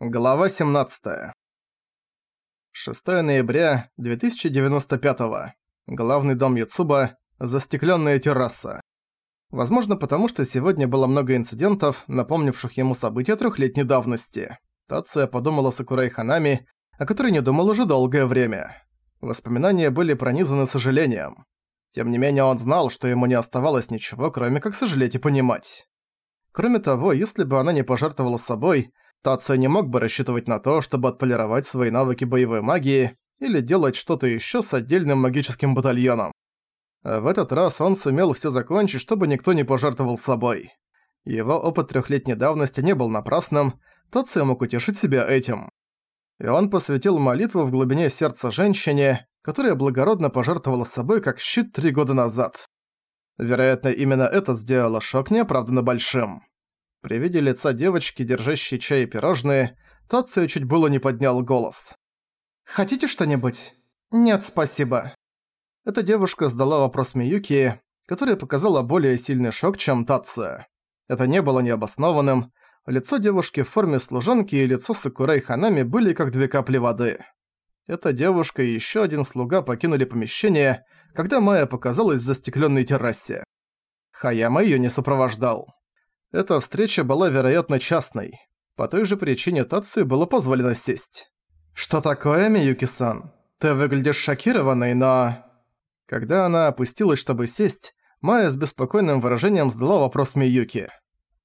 Глава 17. 6 ноября 2095. Главный дом Яцуба. Застеклённая терраса. Возможно, потому что сегодня было много инцидентов, напомнивших ему события трехлетней давности. Тация подумала Сакурай Ханами, о которой не думал уже долгое время. Воспоминания были пронизаны сожалением. Тем не менее, он знал, что ему не оставалось ничего, кроме как сожалеть и понимать. Кроме того, если бы она не пожертвовала собой, Тацио не мог бы рассчитывать на то, чтобы отполировать свои навыки боевой магии или делать что-то ещё с отдельным магическим батальоном. В этот раз он сумел всё закончить, чтобы никто не пожертвовал собой. Его опыт трёхлетней давности не был напрасным, Тацио мог утешить себя этим. И он посвятил молитву в глубине сердца женщине, которая благородно пожертвовала собой как щит три года назад. Вероятно, именно это сделало шок неоправданно большим. При виде лица девочки, держащей чай и пирожные, Тацио чуть было не поднял голос. «Хотите что-нибудь?» «Нет, спасибо». Эта девушка задала вопрос Миюки, которая показала более сильный шок, чем Тацио. Это не было необоснованным. Лицо девушки в форме служанки и лицо Сакурай Ханами были как две капли воды. Эта девушка и еще один слуга покинули помещение, когда Майя показалась в застеклённой террасе. Хаяма её не сопровождал. Эта встреча была, вероятно, частной. По той же причине Тацию было позволено сесть. «Что такое, Миюки-сан? Ты выглядишь шокированной, но...» Когда она опустилась, чтобы сесть, Майя с беспокойным выражением задала вопрос Миюки.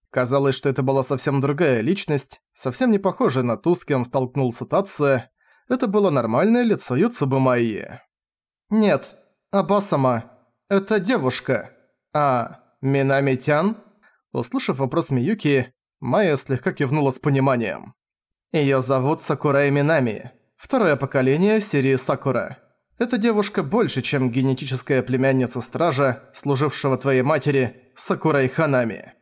Казалось, что это была совсем другая личность, совсем не похожая на ту, с кем столкнулся Тацуя. Это было нормальное лицо Юцубы Майи. «Нет, Абасама, это девушка. А Минами-тян?» Услышав вопрос Миюки, Майя слегка кивнула с пониманием. Её зовут Сакура Минами, второе поколение серии Сакура. Эта девушка больше, чем генетическая племянница стража, служившего твоей матери, Сакурай Ханами.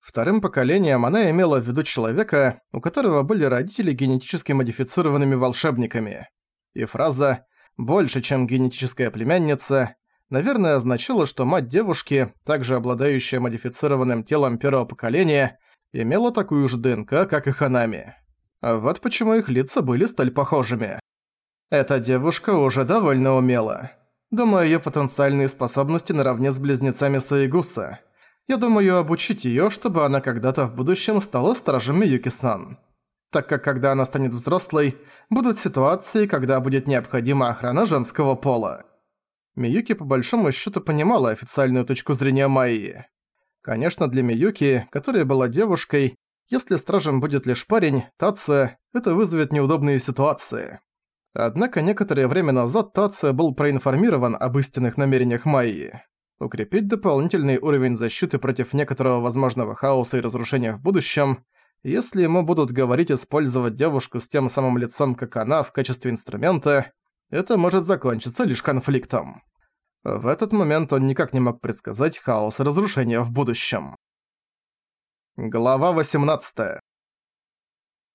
Вторым поколением она имела в виду человека, у которого были родители генетически модифицированными волшебниками. И фраза «больше, чем генетическая племянница» наверное, означало, что мать девушки, также обладающая модифицированным телом первого поколения, имела такую же ДНК, как и Ханами. А вот почему их лица были столь похожими. Эта девушка уже довольно умела. Думаю, её потенциальные способности наравне с близнецами Саигуса. Я думаю обучить её, чтобы она когда-то в будущем стала стражем Миюки-сан. Так как когда она станет взрослой, будут ситуации, когда будет необходима охрана женского пола. Миюки по большому счету понимала официальную точку зрения Майи. Конечно, для Миюки, которая была девушкой, если стражем будет лишь парень, Тация, это вызовет неудобные ситуации. Однако некоторое время назад Тация был проинформирован об истинных намерениях Майи. Укрепить дополнительный уровень защиты против некоторого возможного хаоса и разрушения в будущем, если ему будут говорить использовать девушку с тем самым лицом, как она, в качестве инструмента, это может закончиться лишь конфликтом. В этот момент он никак не мог предсказать хаос и разрушения в будущем. Глава 18.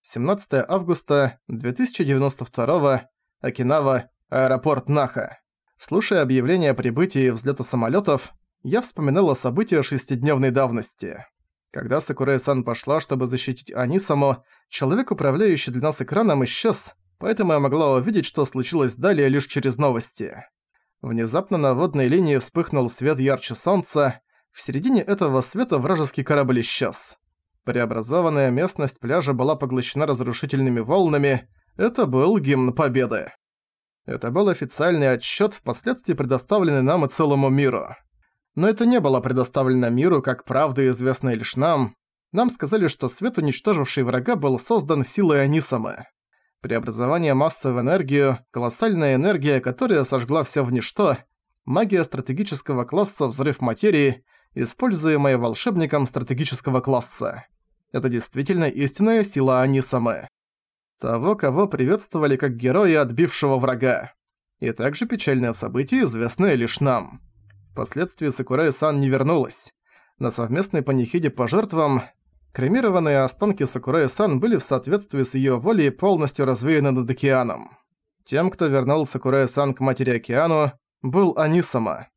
17 августа 2092 Окинава, аэропорт Наха. Слушая объявление о прибытии и взлета самолетов, я вспоминал о событиях шестидневной давности. Когда Сакурай-сан пошла, чтобы защитить Анисаму, человек, управляющий для нас экраном, исчез, поэтому я могла увидеть, что случилось далее лишь через новости. Внезапно на водной линии вспыхнул свет ярче солнца, в середине этого света вражеский корабль исчез. Преобразованная местность пляжа была поглощена разрушительными волнами, это был гимн победы. Это был официальный отчет, впоследствии предоставленный нам и целому миру. Но это не было предоставлено миру как правда, известная лишь нам. Нам сказали, что свет, уничтоживший врага, был создан силой Анисамы преобразование массы в энергию, колоссальная энергия, которая сожгла все в ничто, магия стратегического класса взрыв материи, используемая волшебником стратегического класса. Это действительно истинная сила Анисамы. Того, кого приветствовали как героя отбившего врага. И также печальное событие, известное лишь нам. Впоследствии Сакурай-сан не вернулась. На совместной панихиде по жертвам Кремированные останки Сакурая-сан были в соответствии с её волей полностью развеяны над океаном. Тем, кто вернул Сакурая-сан к Матери-океану, был Анисама.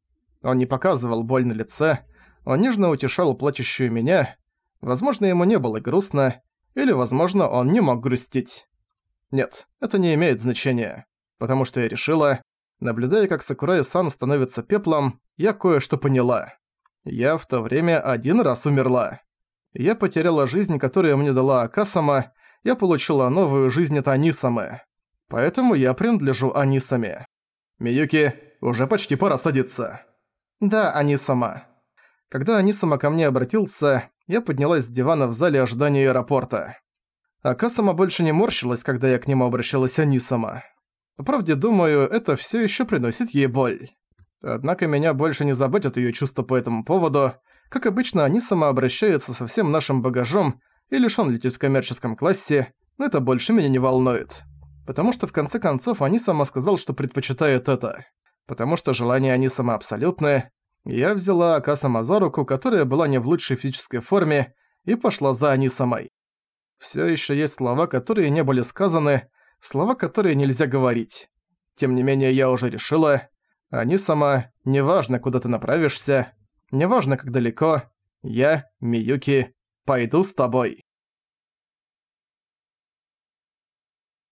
Он не показывал боль на лице, он нежно утешал плачущую меня. Возможно, ему не было грустно. или, возможно, он не мог грустить. Нет, это не имеет значения, потому что я решила, наблюдая, как Сакурай-сан становится пеплом, я кое-что поняла. Я в то время один раз умерла. Я потеряла жизнь, которую мне дала Акасама, я получила новую жизнь от Анисамы. Поэтому я принадлежу Анисаме. Миюки, уже почти пора садиться. Да, Анисама. Когда Анисама ко мне обратился, я поднялась с дивана в зале ожидания аэропорта. Акасама больше не морщилась, когда я к нему обращалась Анисама. По правде, думаю, это все еще приносит ей боль. Однако меня больше не заботят ее чувства по этому поводу. Как обычно, Анисама обращается со всем нашим багажом и лишь он летит в коммерческом классе, но это больше меня не волнует. Потому что в конце концов Анисама сказал, что предпочитает это. Потому что желание Анисама абсолютное. Я взяла Акасама за руку, которая была не в лучшей физической форме, и пошла за Анисамой. Всё ещё есть слова, которые не были сказаны, слова, которые нельзя говорить. Тем не менее, я уже решила, Анисама, неважно, куда ты направишься, неважно, как далеко, я, Миюки, пойду с тобой.